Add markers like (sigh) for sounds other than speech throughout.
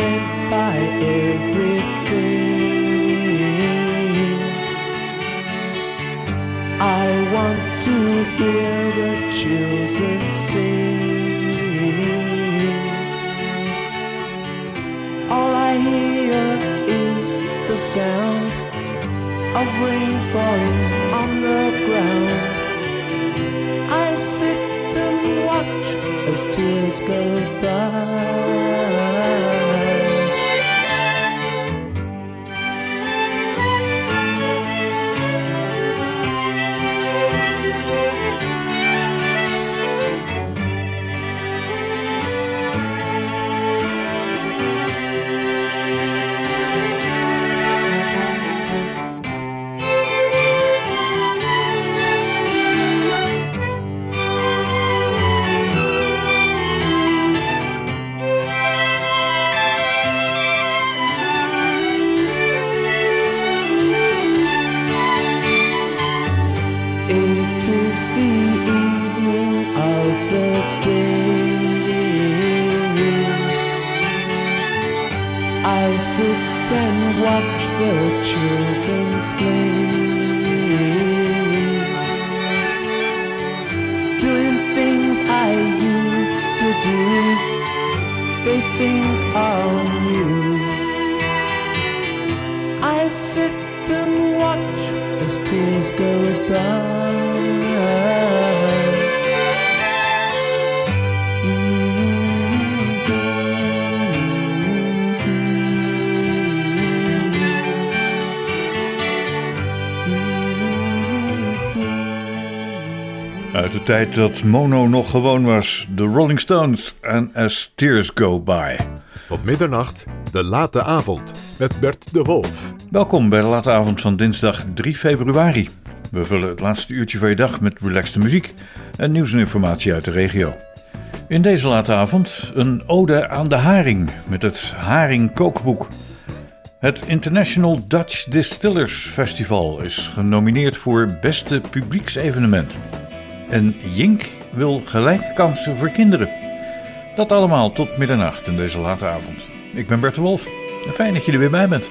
Can't everything. I want to hear the children and watch the children play. Doing things I used to do, they think are new. I sit and watch as tears go by. Tijd dat Mono nog gewoon was, de Rolling Stones en As Tears Go By. Tot middernacht, de late avond met Bert de Wolf. Welkom bij de late avond van dinsdag 3 februari. We vullen het laatste uurtje van je dag met relaxte muziek en nieuws en informatie uit de regio. In deze late avond een ode aan de haring met het Haring Kookboek. Het International Dutch Distillers Festival is genomineerd voor beste publieksevenement. En Jink wil gelijke kansen voor kinderen. Dat allemaal tot middernacht in deze late avond. Ik ben Bert de Wolf fijn dat je er weer bij bent.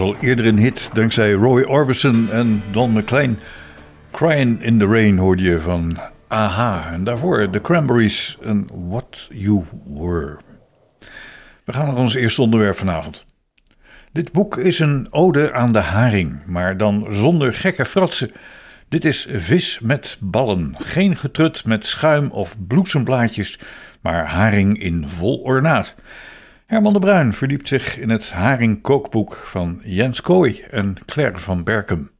al eerder een hit dankzij Roy Orbison en Don McLean. Crying in the Rain hoorde je van Aha. En daarvoor de Cranberries en What You Were. We gaan naar ons eerste onderwerp vanavond. Dit boek is een ode aan de haring, maar dan zonder gekke fratsen. Dit is vis met ballen, geen getrut met schuim of bloesemblaadjes, maar haring in vol ornaat. Herman de Bruin verdiept zich in het haringkookboek van Jens Kooi en Claire van Berkem.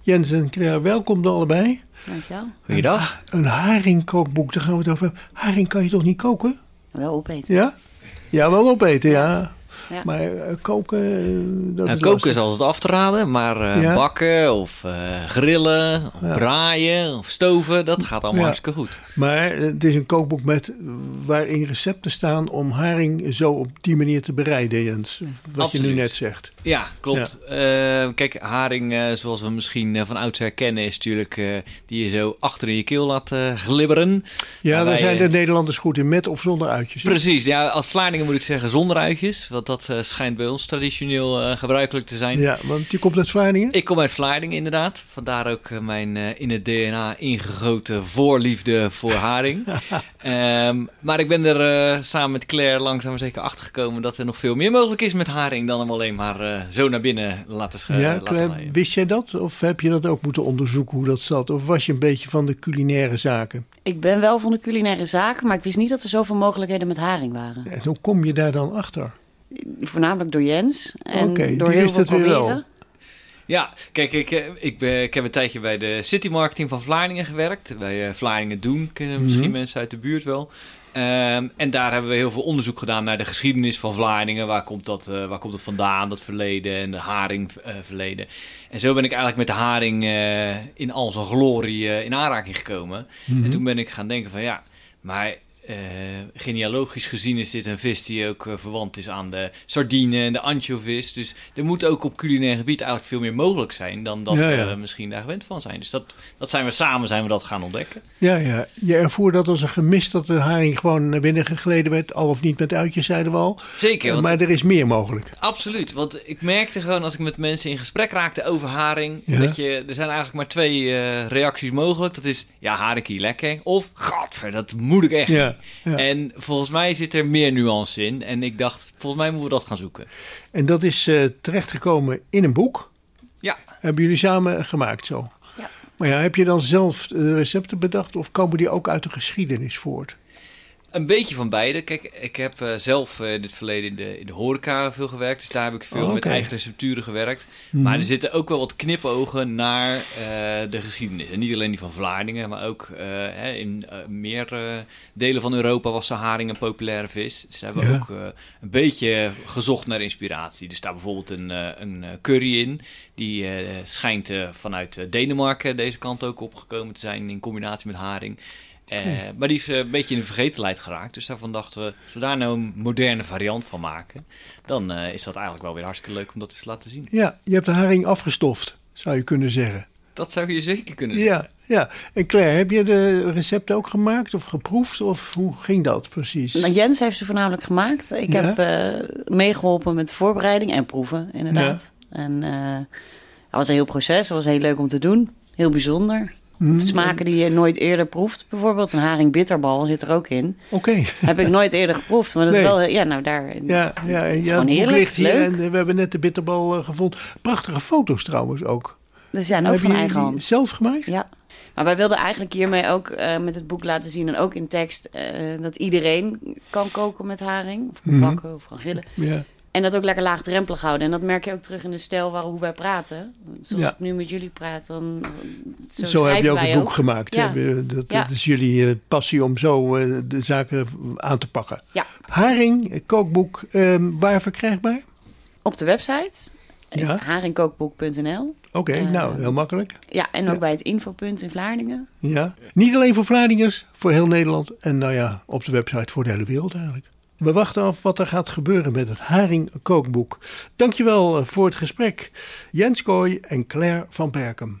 Jens en Claire, welkom allebei. Dankjewel. Goeiedag. Een haringkookboek, daar gaan we het over hebben. Haring kan je toch niet koken? Wel opeten. Ja? Ja, wel opeten, ja. Ja. Maar eh, koken, eh, dat is koken lastig. is altijd af te raden, maar eh, Ja. bakken of eh, grillen of Ja. braaien of stoven, dat gaat allemaal Ja. hartstikke goed. Maar het is een kookboek met, waarin recepten staan om haring zo op die manier te bereiden, Jens. Wat je nu net zegt. Ja, klopt. Eh, kijk, haring, eh, zoals we misschien eh, van oudsher kennen, is natuurlijk die je zo achter in je keel laat glibberen. Ja, Maar daar wij, zijn de Nederlanders goed in, met of zonder uitjes. hè? Precies, ja, als Vlaardingen moet ik zeggen zonder uitjes, want dat schijnt bij ons traditioneel gebruikelijk te zijn. Ja, want je komt uit Vlaardingen? Ik kom uit Vlaardingen inderdaad. Vandaar ook mijn in het DNA ingegoten voorliefde voor haring. (laughs) Ehm, maar ik ben er samen met Claire langzaam zeker achter gekomen dat er nog veel meer mogelijk is met haring dan hem alleen maar zo naar binnen laten schuiven. ja, wist jij dat? Of heb je dat ook moeten onderzoeken hoe dat zat? Of was je een beetje van de culinaire zaken? Ik ben wel van de culinaire zaken, maar ik wist niet dat er zoveel mogelijkheden met haring waren. En hoe kom je daar dan achter? Voornamelijk door Jens en door heel wist veel het weer wel. proberen. Ja, kijk, ik, eh, ik, ben, ik heb een tijdje bij de City Marketing van Vlaardingen gewerkt. Bij eh, Vlaardingen Doen, kennen misschien Mhm. mensen uit de buurt wel. Ehm, en daar hebben we heel veel onderzoek gedaan naar de geschiedenis van Vlaardingen. Waar komt dat, eh, waar komt het vandaan, dat verleden en de haringverleden. en zo ben ik eigenlijk met de haring eh, in al zijn glorie eh, in aanraking gekomen. Mhm. En toen ben ik gaan denken van ja, maar eh, genealogisch gezien is dit een vis die ook eh, verwant is aan de sardine en de anchovis. Dus er moet ook op culinair gebied eigenlijk veel meer mogelijk zijn dan dat Ja, ja. we misschien daar gewend van zijn. Dus dat, dat zijn we samen zijn we dat gaan ontdekken. Ja, ja. Je ervoer dat als een gemis dat de haring gewoon naar binnen gegleden werd. Al of niet met uitjes, zeiden we al. Zeker, want maar er is meer mogelijk. Absoluut, want ik merkte gewoon als ik met mensen in gesprek raakte over haring, Ja. dat je, er zijn eigenlijk maar twee eh, reacties mogelijk. Dat is, ja, haringkie lekker, of, gadver, dat moet ik echt. Ja, ja. En volgens mij zit er meer nuance in. En ik dacht, volgens mij moeten we dat gaan zoeken. En dat is eh, terechtgekomen in een boek. Ja, Hebben jullie samen gemaakt zo? Ja. Maar ja, heb je dan zelf de recepten bedacht of komen die ook uit de geschiedenis voort? Een beetje van beide. Kijk, ik heb eh, zelf eh, in het verleden in de, in de horeca veel gewerkt. Dus daar heb ik veel Oh, met eigen recepturen gewerkt. Mhm. Maar er zitten ook wel wat knipogen naar eh, de geschiedenis. En niet alleen die van Vlaardingen, maar ook hè, in meer delen van Europa was de haring een populaire vis. Dus daar hebben we Ja. ook een beetje gezocht naar inspiratie. Er staat bijvoorbeeld een, een curry in. Die schijnt vanuit Denemarken deze kant ook opgekomen te zijn in combinatie met haring. Eh, Maar die is eh, een beetje in de vergetelheid geraakt. Dus daarvan dachten we, als we daar nou een moderne variant van maken, dan eh, is dat eigenlijk wel weer hartstikke leuk om dat eens te laten zien. Ja, je hebt de haring afgestoft, zou je kunnen zeggen. Dat zou je zeker kunnen zeggen. Ja, ja. En Claire, heb je de recepten ook gemaakt of geproefd? Of hoe ging dat precies? Nou, Jens heeft ze voornamelijk gemaakt. Ik Ja. heb eh, meegeholpen met de voorbereiding en proeven, inderdaad. En eh dat was een heel proces, dat was heel leuk om te doen. Heel bijzonder. Mhm. Smaken die je nooit eerder proeft. Bijvoorbeeld een haring bitterbal zit er ook in. Oké. Heb ik nooit eerder geproefd. Maar dat Nee. is wel, ja, nou daar. Ja, ja, is ja gewoon het heerlijk, ligt hier leuk. en eh, we hebben net de bitterbal eh, gevonden. Prachtige foto's trouwens ook. Dus ja, en ook van eigen hand. zelf gemaakt? Ja. Maar wij wilden eigenlijk hiermee ook eh, met het boek laten zien en ook in tekst eh, dat iedereen kan koken met haring. Of kan Mhm. bakken of kan grillen. Ja. En dat ook lekker laagdrempelig houden. En dat merk je ook terug in de stijl waar, hoe wij praten. Zoals Ja. ik nu met jullie praat, dan zo, Zo, heb je ook het boek gemaakt. Ja. hè? Dat, Ja. is jullie eh, passie om zo eh, de zaken aan te pakken. Haring, eh, kookboek, ehm, waar verkrijgbaar? Op de website, haringkookboek.nl. Oké, Eh, nou, heel makkelijk. Ja, en ook Ja. bij het infopunt in Vlaardingen. Ja. Niet alleen voor Vlaardingers, voor heel Nederland. En nou ja, op de website voor de hele wereld eigenlijk. We wachten af wat er gaat gebeuren met het Haring Kookboek. Dankjewel eh, voor het gesprek. Jens Kooi en Claire van Berkem.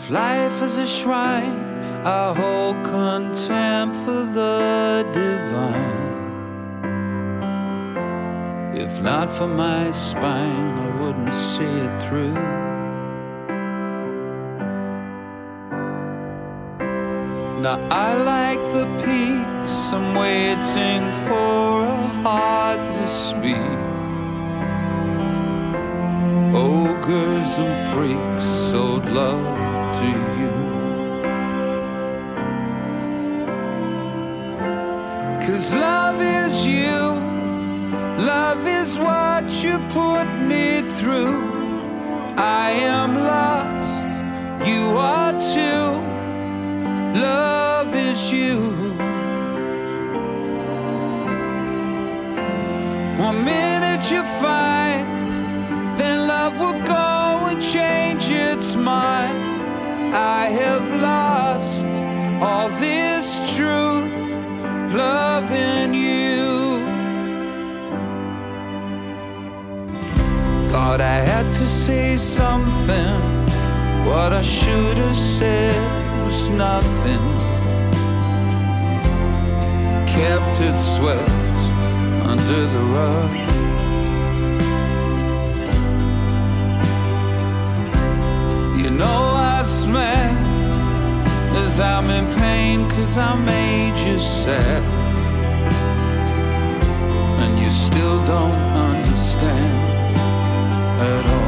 If life is a shrine, I hold contempt for the divine. If not for my spine, I wouldn't see it through. Now I like the peace, I'm waiting for a heart to speak. Ogres and freaks sold love to you. Cause love is you, love is what you put me through. I am lost, you are too. Love lost all this truth, love in you. Thought I had to say something, what I should have said was nothing. Kept it swept under the rug. You know what's mad I'm in pain cause I made you sad. And you still don't understand at all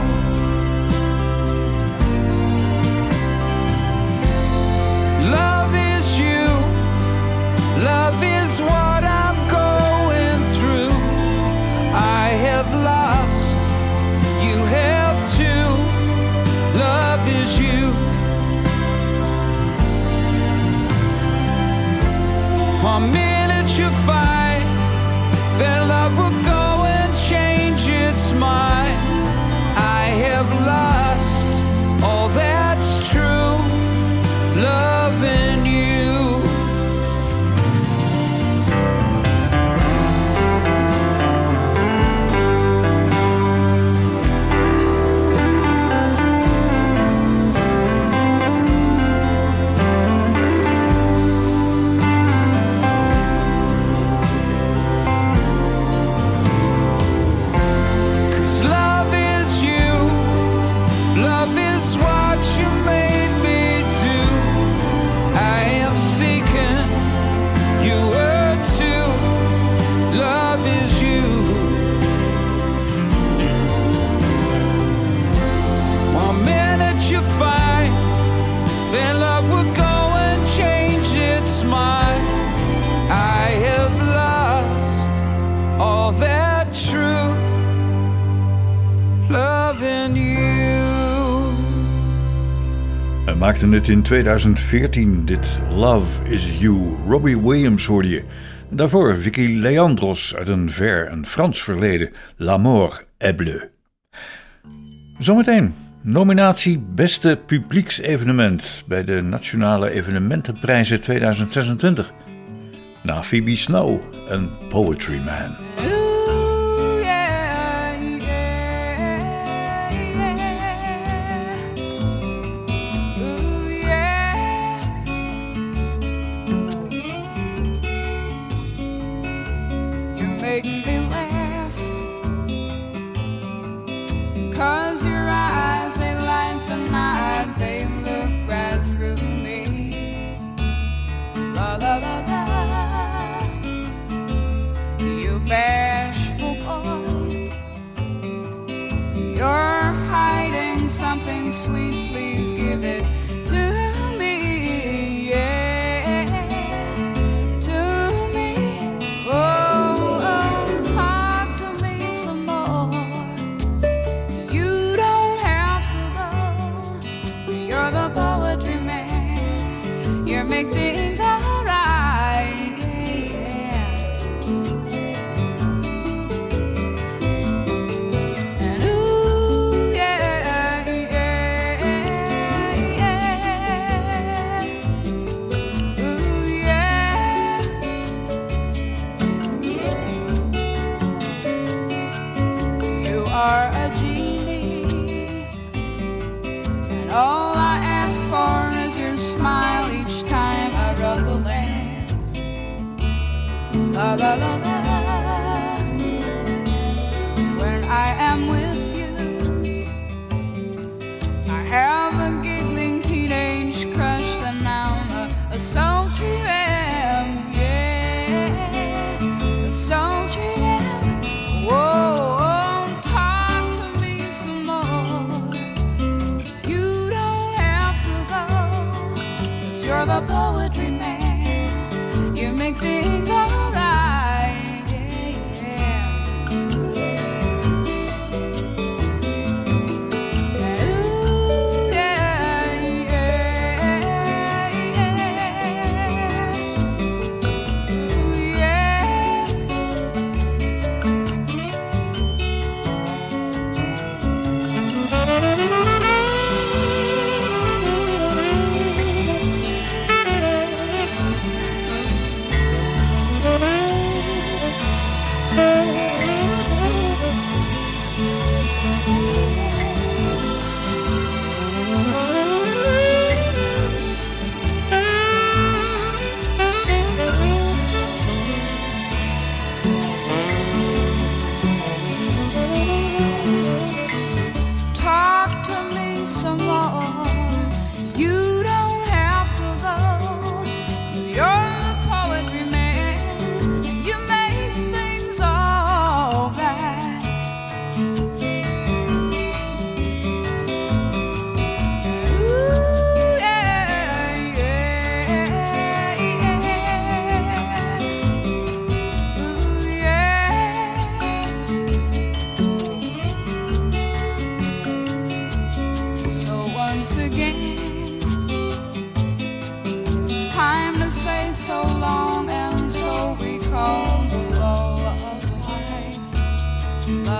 maakte het in 2014, dit Love Is You. Robbie Williams hoorde je. Daarvoor Vicky Leandros uit een ver en Frans verleden, L'amour est bleu. Zometeen, nominatie Beste Publieksevenement bij de Nationale Evenementenprijzen 2026. Na Phoebe Snow een Poetry Man. la la la.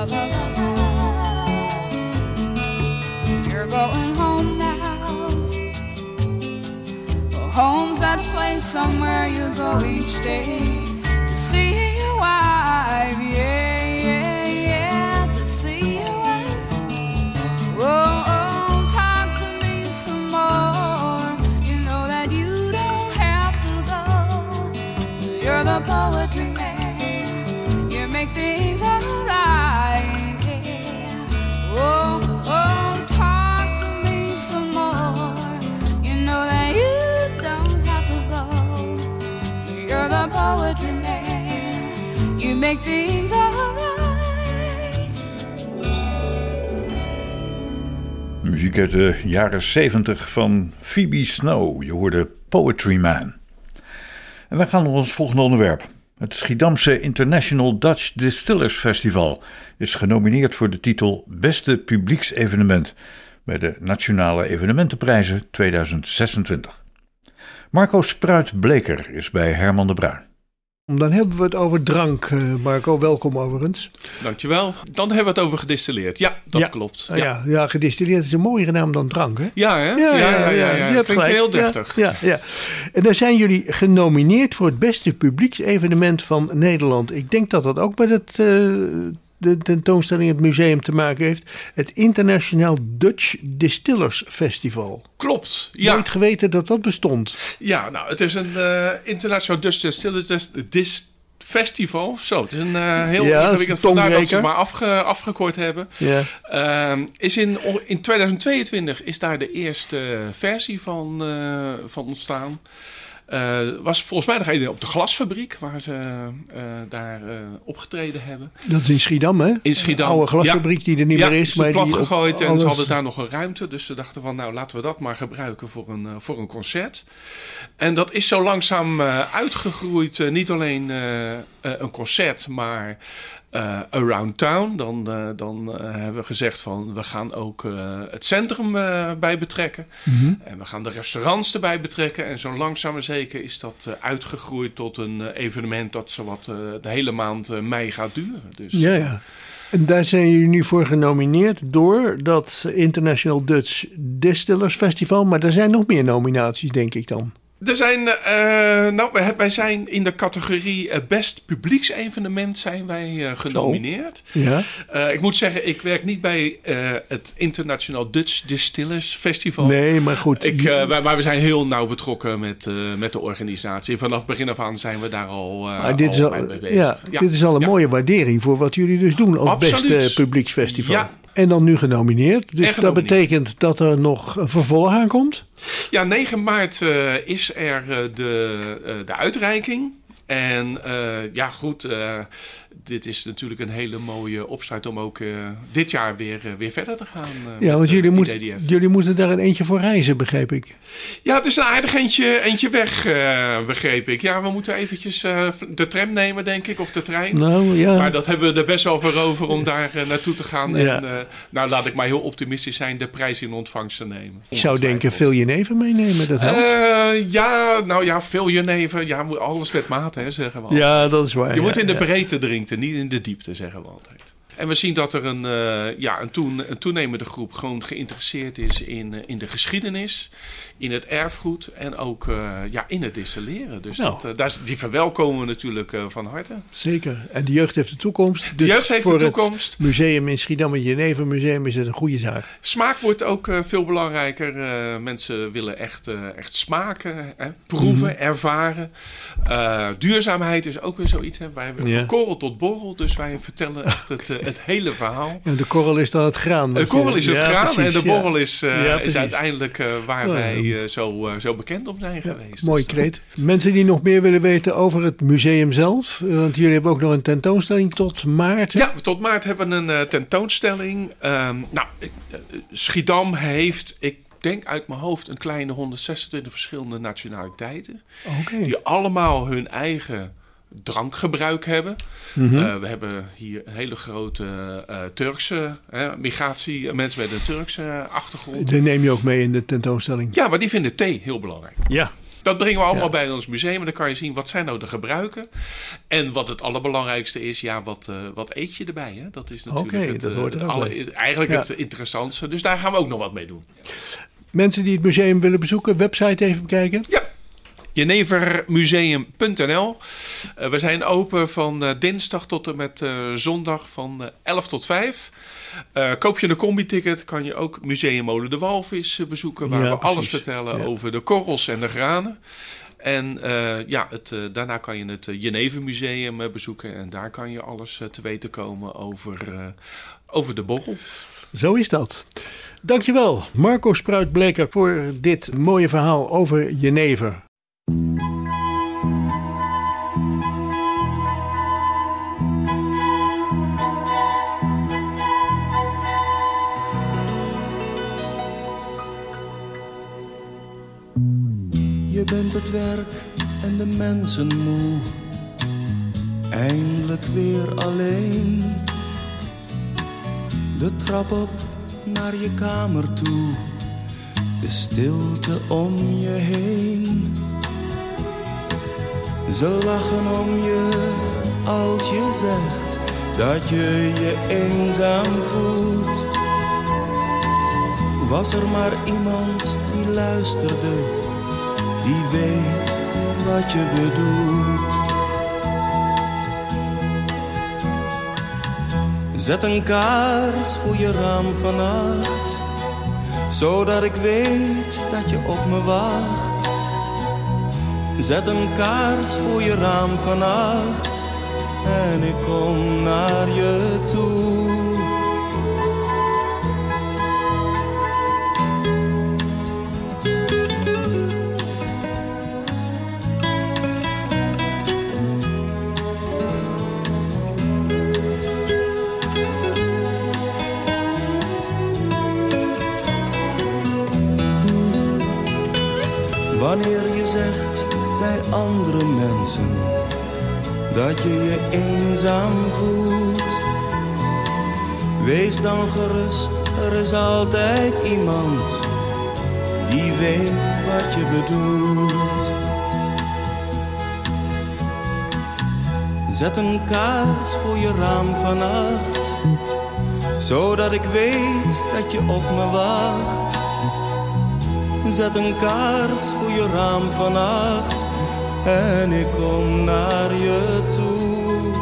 You're going home now. That place somewhere you go each day to see. make things alright. Muziek uit de jaren 70 van Phoebe Snow. Je hoorde Poetry Man. En wij gaan naar ons volgende onderwerp. Het Schiedamse International Dutch Distillers Festival is genomineerd voor de titel Beste Publieksevenement bij de Nationale Evenementenprijzen 2026. Marco Spruit-Bleker is bij Herman de Bruin. Dan hebben we het over drank, eh, Marco. Welkom overigens. Dankjewel. Dan hebben we het over gedistilleerd. Ja, dat Ja. klopt. Ah, Ja, ja. Ja, gedistilleerd is een mooiere naam dan drank, hè? ja, hè? Ja, ja, ja. je Dat klinkt heel Ja, deftig. Ja, ja, En daar zijn jullie genomineerd voor het beste publieksevenement van Nederland. Ik denk dat dat ook met het, eh, de tentoonstelling het museum te maken heeft. Het International Dutch Distillers Festival. Klopt. Ja, Nooit geweten dat dat bestond. ja, nou, het is een eh international Dutch Distillers Dis Festival. Zo, het is een eh, heel Ja, ingewikkeld. Vandaar dat ze het maar afge, afgekort hebben. Ja. Ehm, is in, in 2022 is daar de eerste versie van, eh, van ontstaan. Eh, was volgens mij nog op de glasfabriek waar ze eh, daar eh, opgetreden hebben. Dat is in Schiedam, hè? In Schiedam. Een oude glasfabriek die er niet ja, meer is. is maar plat die gegooid en ze hadden daar nog een ruimte. Dus ze dachten van, nou laten we dat maar gebruiken voor een, voor een concert. En dat is zo langzaam uitgegroeid. niet alleen een concert, maar eh, around town. Dan, eh, dan eh, hebben we gezegd van, we gaan ook het centrum bij betrekken. Mhm. En we gaan de restaurants erbij betrekken. En zo langzaam maar zeker is dat uitgegroeid tot een evenement dat zowat de hele maand mei gaat duren. Dus, Ja, ja. En daar zijn jullie nu voor genomineerd door dat International Dutch Distillers Festival. Maar er zijn nog meer nominaties, denk ik dan. Er zijn, eh, nou, wij, zijn in de categorie eh, Best Publieksevenement zijn wij eh, genomineerd. Ja. Ik moet zeggen, ik werk niet bij het International Dutch Distillers Festival. Nee, maar goed. Ik, wij- maar we zijn heel nauw betrokken met, met de organisatie. Vanaf begin af aan zijn we daar al, maar dit, is al mee bezig. ja, dit is al een ja. mooie waardering voor wat jullie dus doen als Absoluut. beste publieksfestival. Ja. En dan nu genomineerd. Dus dat betekent dat er nog een vervolg aankomt. Ja, 9 maart eh, is er eh, de, eh, de uitreiking. En ja, goed, dit is natuurlijk een hele mooie opstart om ook eh, dit jaar weer, eh, weer verder te gaan. eh, Ja, want jullie, moet, IDDF. jullie moeten daar een eentje voor reizen, begreep ik. Ja, het is een aardig eentje, eentje weg, eh, begreep ik. Ja, we moeten eventjes eh, de tram nemen, denk ik, of de trein. Nou ja. Maar dat hebben we er best wel voor over om daar naartoe te gaan. Ja. En eh, nou, laat ik maar heel optimistisch zijn, de prijs in ontvangst te nemen. ik zou denken veel jenever meenemen. Dat helpt. Eh, ja, nou ja, veel jenever. Ja, moet alles met mate, hè, zeggen we ja, dat is waar. Je ja, moet in de ja. breedte drinken, niet in de diepte, zeggen we altijd. En we zien dat er een, eh, ja, een, toen- een toenemende groep gewoon geïnteresseerd is in, eh, in de geschiedenis, in het erfgoed en ook eh, ja, in het distilleren. Dus Nou. dat, daar die verwelkomen we natuurlijk van harte. Zeker. En de jeugd heeft de toekomst. De Dus jeugd heeft voor de het toekomst. museum in Schiedam, het Jenever Museum, is het een goede zaak. Smaak wordt ook veel belangrijker. Mensen willen echt, echt smaken, hè, proeven, Mhm. ervaren. Duurzaamheid is ook weer zoiets. Hè. Wij hebben Ja. van korrel tot borrel, dus wij vertellen echt het, het hele verhaal. En de korrel is dan het graan. De korrel is het ja, graan precies, en de borrel is, eh, Ja, is uiteindelijk eh, waar Oh, wij eh, zo, zo bekend op zijn geweest. mooi Dus, kreet. Mensen die nog meer willen weten over het museum zelf. Want jullie hebben ook nog een tentoonstelling tot maart. hè? Ja, tot maart hebben we een tentoonstelling. Ehm, nou, Schiedam heeft, ik denk uit mijn hoofd, een kleine 126 verschillende nationaliteiten. Die allemaal hun eigen drankgebruik hebben. Mhm. Eh, we hebben hier een hele grote eh, Turkse migratie, eh, mensen met een Turkse achtergrond. Die neem je ook mee in de tentoonstelling. Ja, maar die vinden thee heel belangrijk. Ja. Dat brengen we allemaal Ja. bij ons museum. En dan kan je zien wat zijn nou de gebruiken. En wat het allerbelangrijkste is, ja, wat, wat eet je erbij? Hè? Dat is natuurlijk Oké, het, dat hoort het alle- eigenlijk Ja. het interessantste. Dus daar gaan we ook nog wat mee doen. Mensen die het museum willen bezoeken, website even bekijken. Ja. Jenevermuseum.nl. Eh, we zijn open van eh, dinsdag tot en met eh, zondag van eh, 11 tot 5. Eh, koop je een combi-ticket, kan je ook Museum Molen de Walvis bezoeken. Waar Ja, we alles vertellen Ja. over de korrels en de granen. En ja, het, daarna kan je het uh, Jenever Museum eh, bezoeken. En daar kan je alles te weten komen over, over de borrel. Zo is dat. Dankjewel, Marco Spruit-Bleker, voor dit mooie verhaal over Jenever. Je bent het werk en de mensen moe. Eindelijk weer alleen. De trap op naar je kamer toe, de stilte om je heen. Ze lachen om je als je zegt dat je je eenzaam voelt. Was er maar iemand die luisterde, die weet wat je bedoelt. Zet een kaars voor je raam vannacht, zodat ik weet dat je op me wacht. Zet een kaars voor je raam vannacht en ik kom naar je toe. Wanneer je zegt andere mensen dat je je eenzaam voelt, wees dan gerust, er is altijd iemand die weet wat je bedoelt. Zet een kaars voor je raam vannacht, zodat ik weet dat je op me wacht. Zet een kaars voor je raam vannacht en ik kom naar je toe.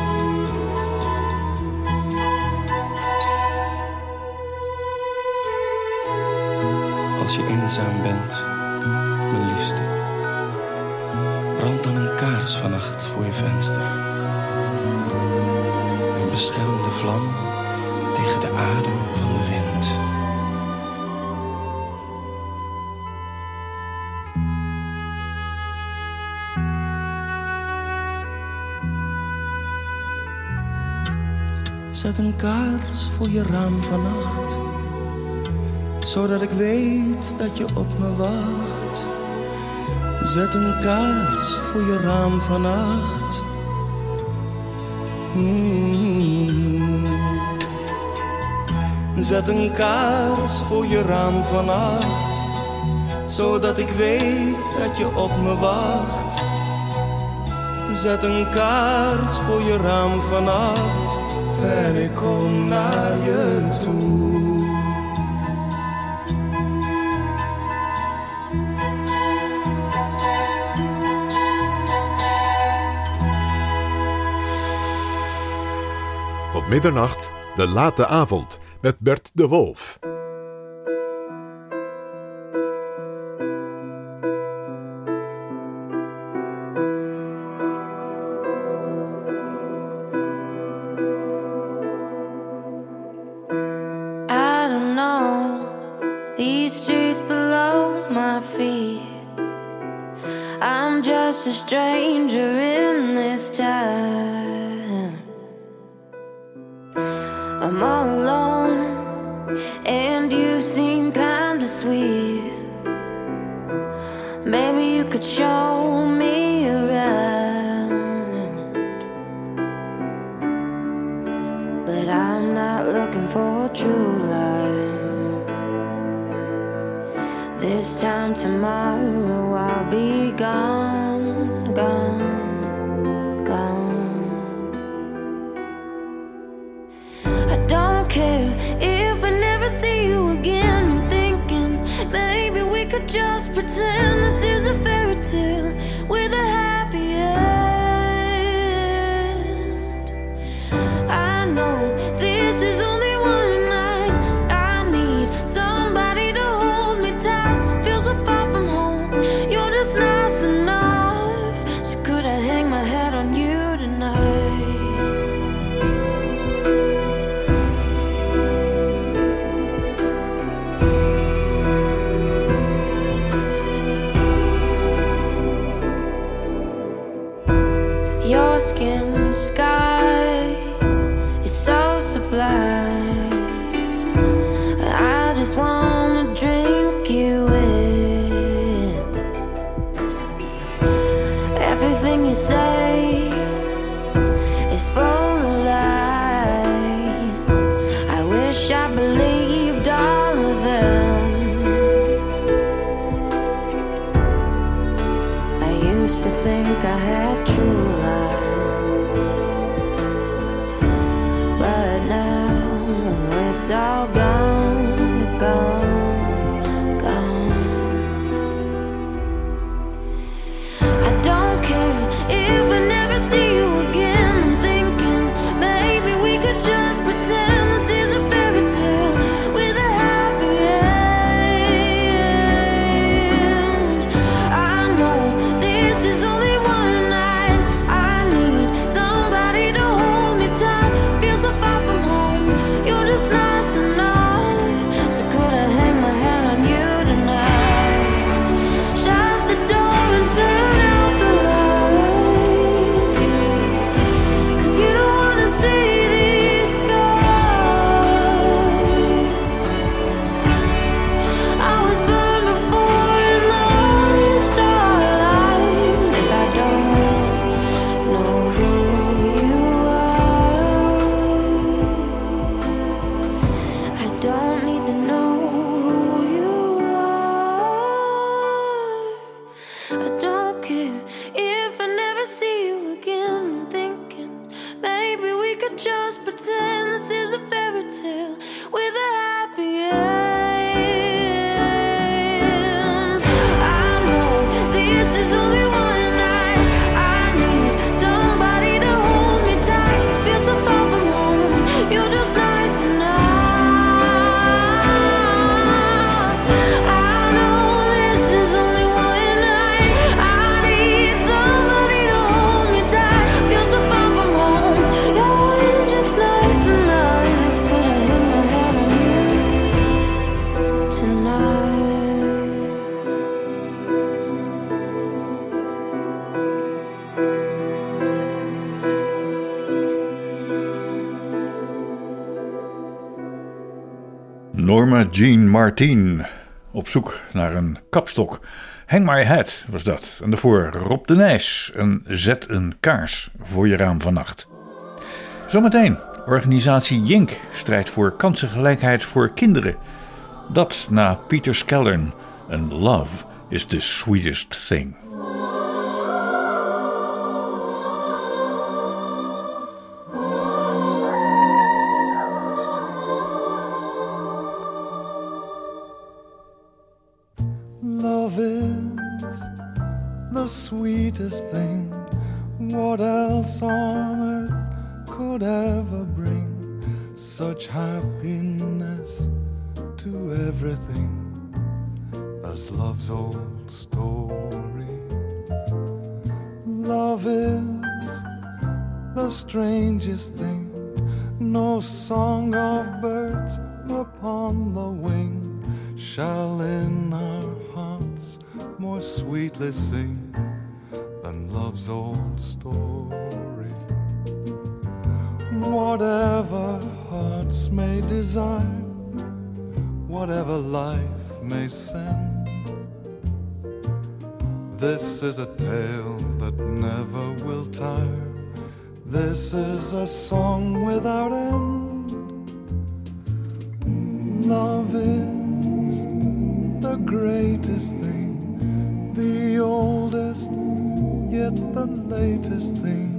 Als je eenzaam bent, mijn liefste, brand dan een kaars vannacht voor je venster. En bescherm de vlam tegen de adem van de wind. Zet een kaars voor je raam vannacht, zodat ik weet dat je op me wacht. Zet een kaars voor je raam vannacht. Mm. Zet een kaars voor je raam vannacht, zodat ik weet dat je op me wacht. Zet een kaars voor je raam vannacht en ik kom naar je. Op middernacht, de late avond, met Bert de Wolf. Everything you say is full of Norma Jean Martin. Op zoek naar een kapstok. Hang My Head was dat. En daarvoor Rob de Nijs. En zet een kaars voor je raam vannacht. Zometeen. Organisatie Jink strijdt voor kansengelijkheid voor kinderen. Dat na Peter Skellern. En love is the sweetest thing. Sweetest thing. What else on earth could ever bring such happiness to everything as love's old story? Love is the strangest thing. No song of birds upon the wing shall in our hearts more sweetly sing than love's old story. Whatever hearts may desire, whatever life may send, this is a tale that never will tire. This is a song without end. Love is the greatest thing, the oldest, yet the latest thing.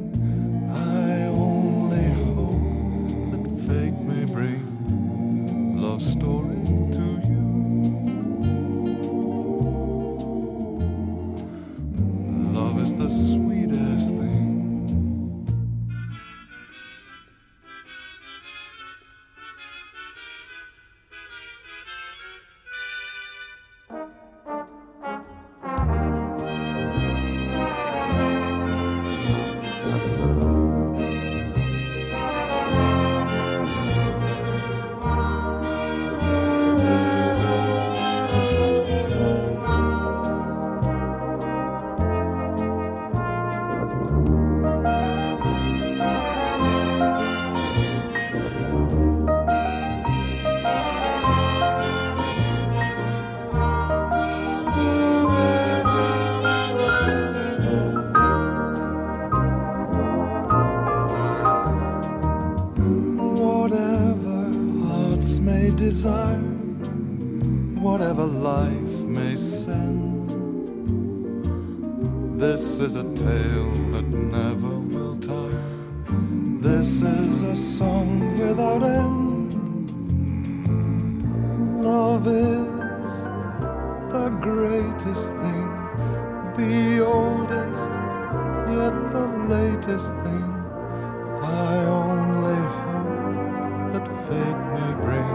I only hope that fate may bring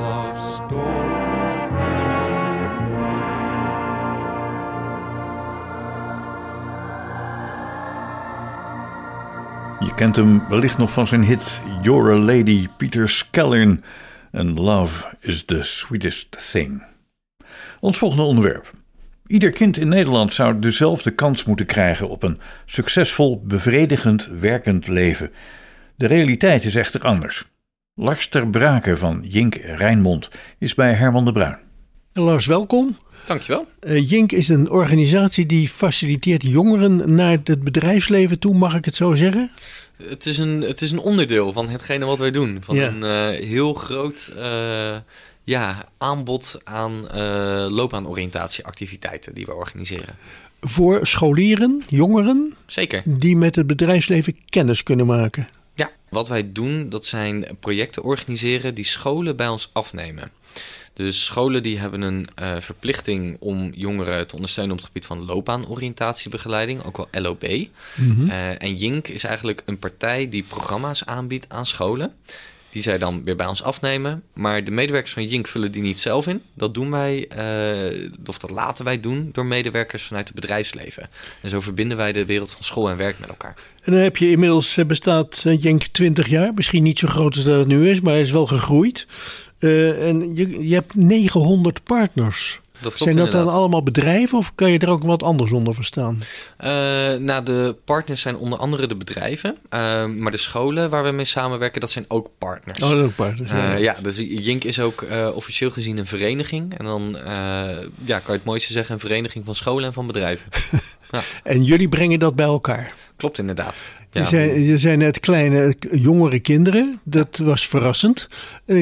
love story. Je kent hem wellicht nog van zijn hit You're a Lady, Peter Skellern. En Love is the Sweetest Thing. Ons volgende onderwerp. Ieder kind in Nederland zou dezelfde kans moeten krijgen op een succesvol, bevredigend, werkend leven. De realiteit is echter anders. Lars ter Braken van Jink Rijnmond is bij Herman de Bruin. Lars, welkom. Dankjewel. Eh, Jink is een organisatie die faciliteert jongeren naar het bedrijfsleven toe, mag ik het zo zeggen? Het is, een, het is een onderdeel van hetgene wat wij doen. Van Ja. een eh, heel groot eh, ja, aanbod aan eh loopbaanoriëntatieactiviteiten die we organiseren. Voor scholieren, jongeren, Zeker. die met het bedrijfsleven kennis kunnen maken. Ja, wat wij doen, dat zijn projecten organiseren die scholen bij ons afnemen. Dus scholen die hebben een eh, verplichting om jongeren te ondersteunen op het gebied van loopbaanoriëntatiebegeleiding, ook wel LOB. Mhm. Eh, en Jink is eigenlijk een partij die programma's aanbiedt aan scholen. Die zij dan weer bij ons afnemen. Maar de medewerkers van Jink vullen die niet zelf in. Dat doen wij, eh, of dat laten wij doen, door medewerkers vanuit het bedrijfsleven. En zo verbinden wij de wereld van school en werk met elkaar. En dan heb je inmiddels, eh, bestaat eh, Jenk 20 jaar. Misschien niet zo groot als dat het nu is, maar hij is wel gegroeid. En je, je hebt 900 partners. Dat klopt Zijn dat dan allemaal bedrijven of kan je er ook wat anders onder verstaan? Eh, nou, de partners zijn onder andere de bedrijven. eh, maar de scholen waar we mee samenwerken, dat zijn ook partners. Oh, dat ook partners. ja. Eh, ja, dus Jink is ook eh, officieel gezien een vereniging. En dan ja, kan je het mooiste zeggen, een vereniging van scholen en van bedrijven. (laughs) En jullie brengen dat bij elkaar. Klopt inderdaad. Je, Ja. zei, je zei net kleine, jongere kinderen. Dat was verrassend.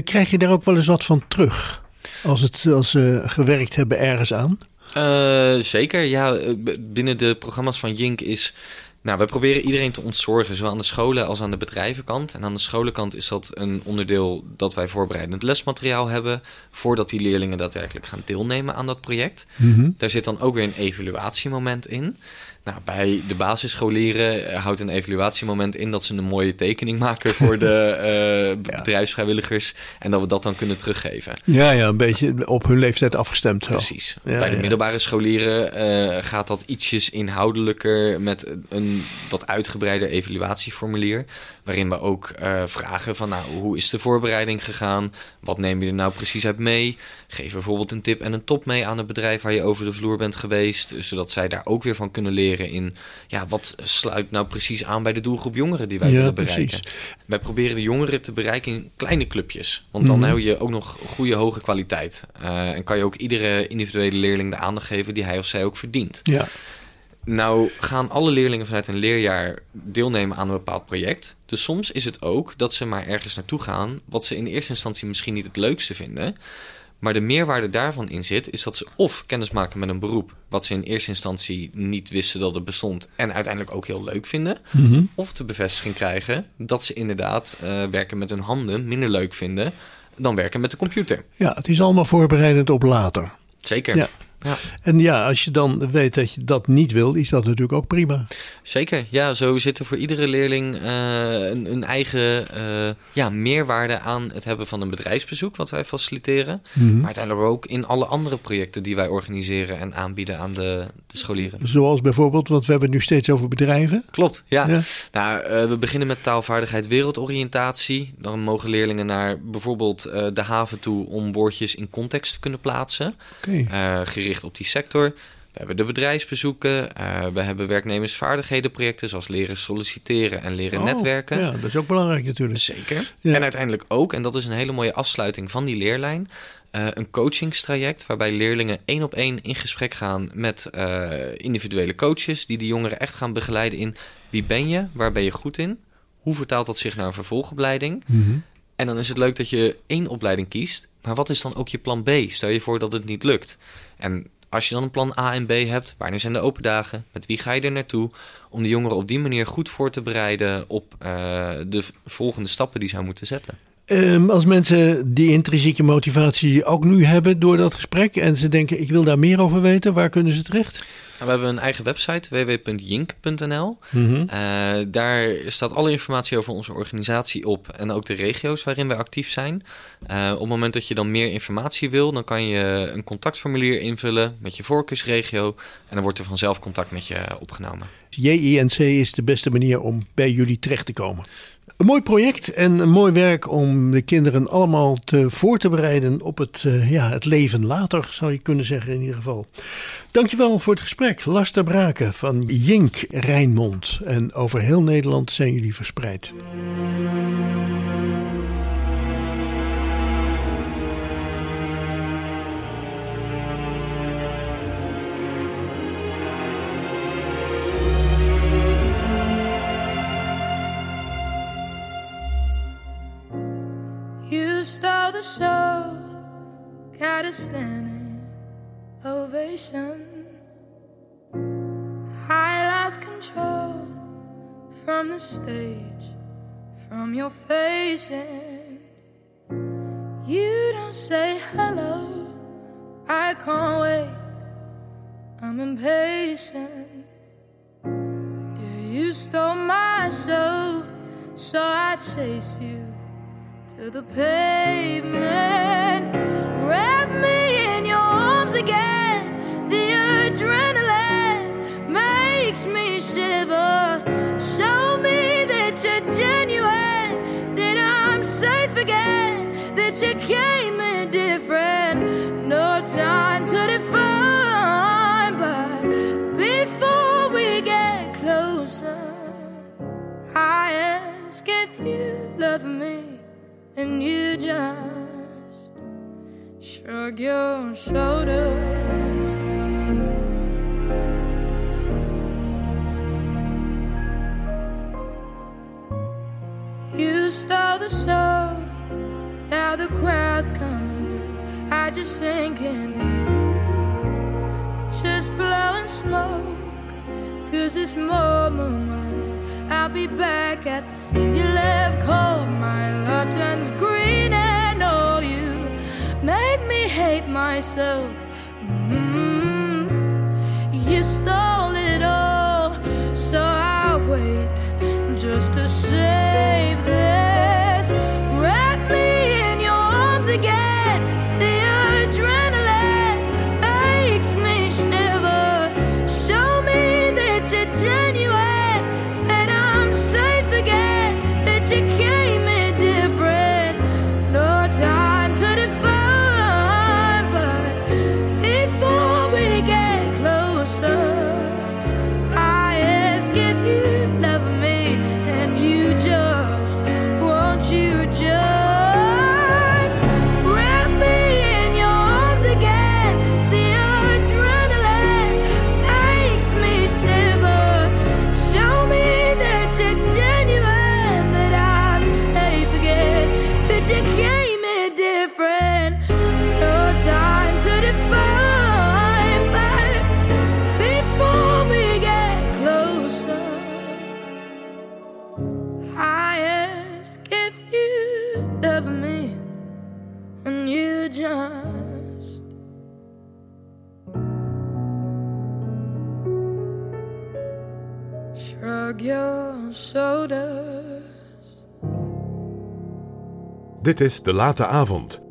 Krijg je daar ook wel eens wat van terug? Als, het, als ze gewerkt hebben ergens aan? Eh, zeker, ja. Binnen de programma's van Jink is... Nou, wij proberen iedereen te ontzorgen, zowel aan de scholen als aan de bedrijvenkant. En aan de scholenkant is dat een onderdeel dat wij voorbereidend lesmateriaal hebben... voordat die leerlingen daadwerkelijk gaan deelnemen aan dat project. Daar zit dan ook weer een evaluatiemoment in. Nou, bij de basisscholieren eh, houdt een evaluatiemoment in dat ze een mooie tekening maken voor de (laughs) eh, bedrijfsvrijwilligers. En dat we dat dan kunnen teruggeven. Ja, ja, een beetje op hun leeftijd afgestemd. zo. Precies. Ja, Bij de ja. middelbare scholieren eh, gaat dat ietsjes inhoudelijker met een wat uitgebreider evaluatieformulier. Waarin we ook vragen van nou, hoe is de voorbereiding gegaan? Wat neem je er nou precies uit mee? Geef bijvoorbeeld een tip en een top mee aan het bedrijf waar je over de vloer bent geweest. Zodat zij daar ook weer van kunnen leren in ja, wat sluit nou precies aan bij de doelgroep jongeren die wij Ja, willen bereiken. precies. Wij proberen de jongeren te bereiken in kleine clubjes. Want dan Mhm. hou je ook nog goede, hoge kwaliteit. Eh, en kan je ook iedere individuele leerling de aandacht geven die hij of zij ook verdient. Ja. Nou gaan alle leerlingen vanuit een leerjaar deelnemen aan een bepaald project. Dus soms is het ook dat ze maar ergens naartoe gaan... wat ze in eerste instantie misschien niet het leukste vinden... Maar de meerwaarde daarvan in zit, is dat ze of kennis maken met een beroep... wat ze in eerste instantie niet wisten dat het bestond... en uiteindelijk ook heel leuk vinden. Mhm. Of de bevestiging krijgen dat ze inderdaad eh, werken met hun handen minder leuk vinden... dan werken met de computer. ja, het is allemaal voorbereidend op later. Zeker. Ja. Ja. En ja, als je dan weet dat je dat niet wil, is dat natuurlijk ook prima. Zeker, ja, zo zit er voor iedere leerling eh, een, een eigen eh, ja, meerwaarde aan het hebben van een bedrijfsbezoek, wat wij faciliteren. Mhm. Maar uiteindelijk ook in alle andere projecten die wij organiseren en aanbieden aan de, de scholieren. Zoals bijvoorbeeld, want we hebben het nu steeds over bedrijven. Klopt, ja. Ja. Nou, eh, we beginnen met taalvaardigheid wereldoriëntatie. Dan mogen leerlingen naar bijvoorbeeld de haven toe om woordjes in context te kunnen plaatsen. Oké. Gericht op die sector. We hebben de bedrijfsbezoeken. eh, we hebben werknemersvaardighedenprojecten zoals leren solliciteren en leren Oh, netwerken. Ja, dat is ook belangrijk natuurlijk. Zeker. Ja. En uiteindelijk ook, en dat is een hele mooie afsluiting van die leerlijn, eh, een coachingstraject waarbij leerlingen één op één in gesprek gaan met eh, individuele coaches die de jongeren echt gaan begeleiden in wie ben je, waar ben je goed in, hoe vertaalt dat zich naar een vervolgopleiding. Mhm. En dan is het leuk dat je één opleiding kiest, maar wat is dan ook je plan B? Stel je voor dat het niet lukt. En als je dan een plan A en B hebt, wanneer zijn de open dagen? Met wie ga je er naartoe? Om de jongeren op die manier goed voor te bereiden op eh, de volgende stappen die zij moeten zetten. Ehm, als mensen die intrinsieke motivatie ook nu hebben door dat gesprek en ze denken ik wil daar meer over weten, waar kunnen ze terecht? Nou, we hebben een eigen website, www.jink.nl. Mhm. Eh, daar staat alle informatie over onze organisatie op en ook de regio's waarin wij actief zijn. Eh, op het moment dat je dan meer informatie wil, dan kan je een contactformulier invullen met je voorkeursregio en dan wordt er vanzelf contact met je opgenomen. JINC is de beste manier om bij jullie terecht te komen. Een mooi project en een mooi werk om de kinderen allemaal te voor te bereiden op het, eh, ja, het leven later, zou je kunnen zeggen in ieder geval. Dankjewel voor het gesprek. Lars ter Braken van Jink Rijnmond. En over heel Nederland zijn jullie verspreid. green and oh, you made me hate myself. Dit is De Late Avond.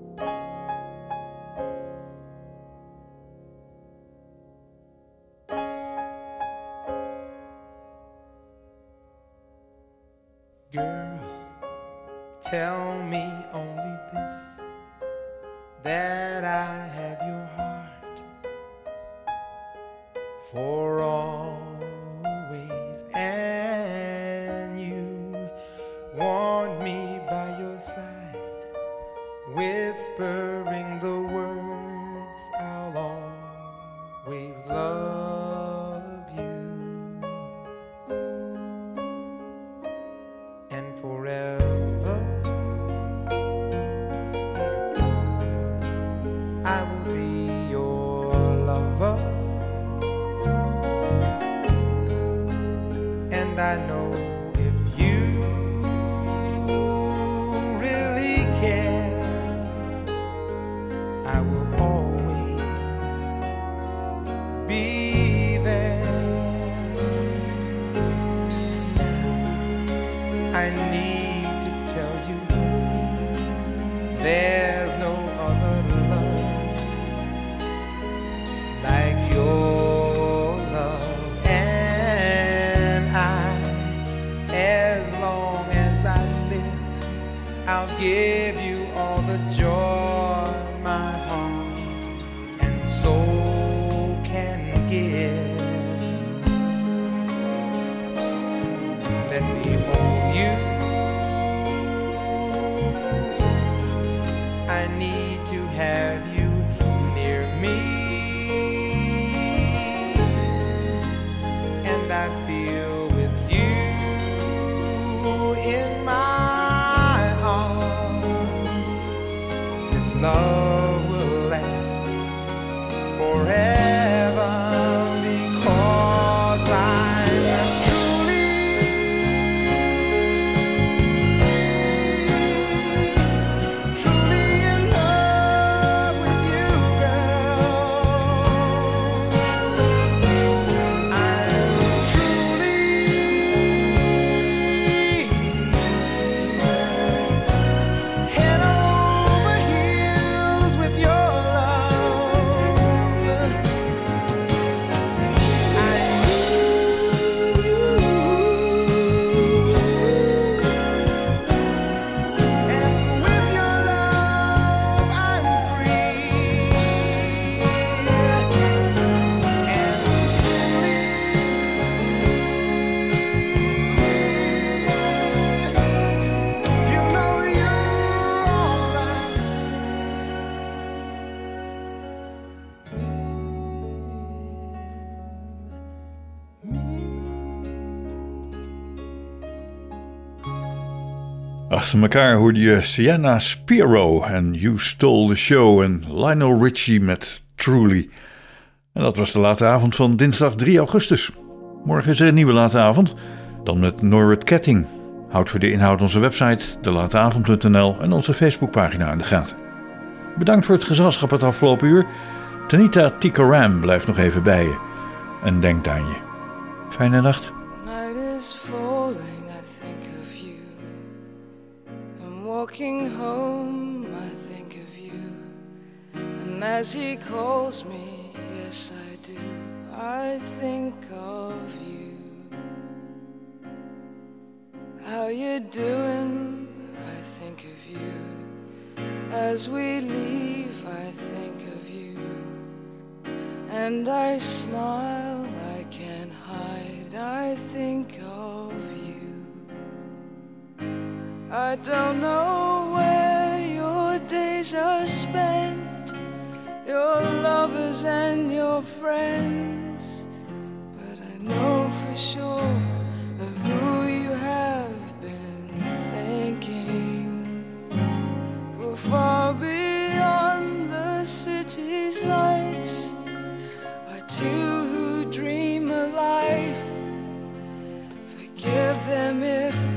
Girl, tell me only this that I have your heart for all. Achter elkaar hoorde je Sienna Spiro en You Stole the Show en Lionel Richie met Truly. En dat was de late avond van dinsdag 3 augustus. Morgen is er een nieuwe late avond, dan met Norrit Ketting. Houd voor de inhoud onze website, delateavond.nl en onze Facebookpagina in de gaten. Bedankt voor het gezelschap het afgelopen uur. Tanita Tikaram blijft nog even bij je en denkt aan je. Fijne nacht. Walking home, I think of you. And as he calls me, yes, I do, I think of you. How you doing? I think of you. As we leave, I think of you. And I smile, I can't hide, I think of I don't know where your days are spent, your lovers and your friends, but I know for sure of who you have been thinking. For far beyond the city's lights are two who dream a life. Forgive them if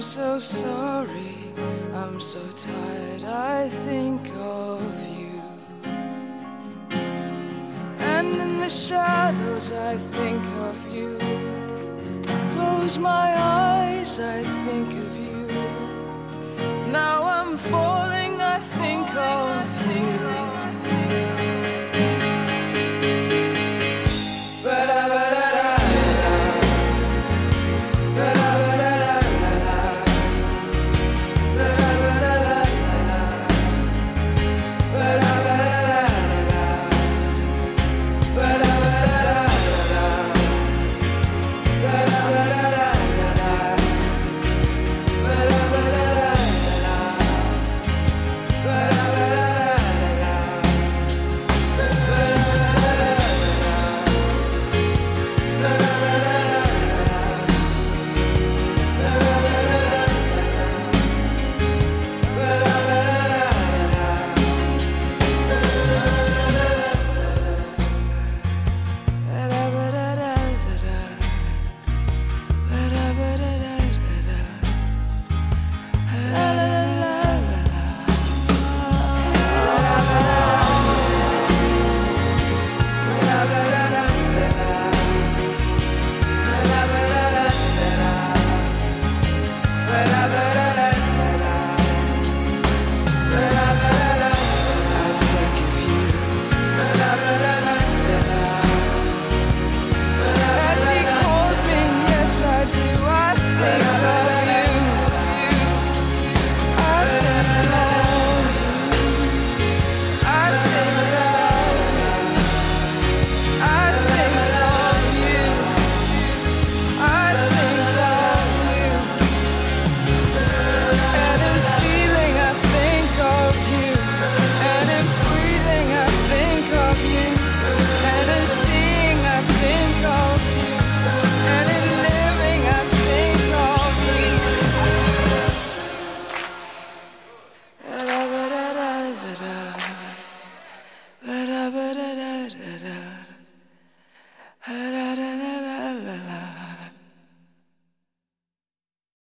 I'm so sorry, I'm so tired, I think of you. And in the shadows, I think of you. Close my eyes, I think of you. Now I'm falling.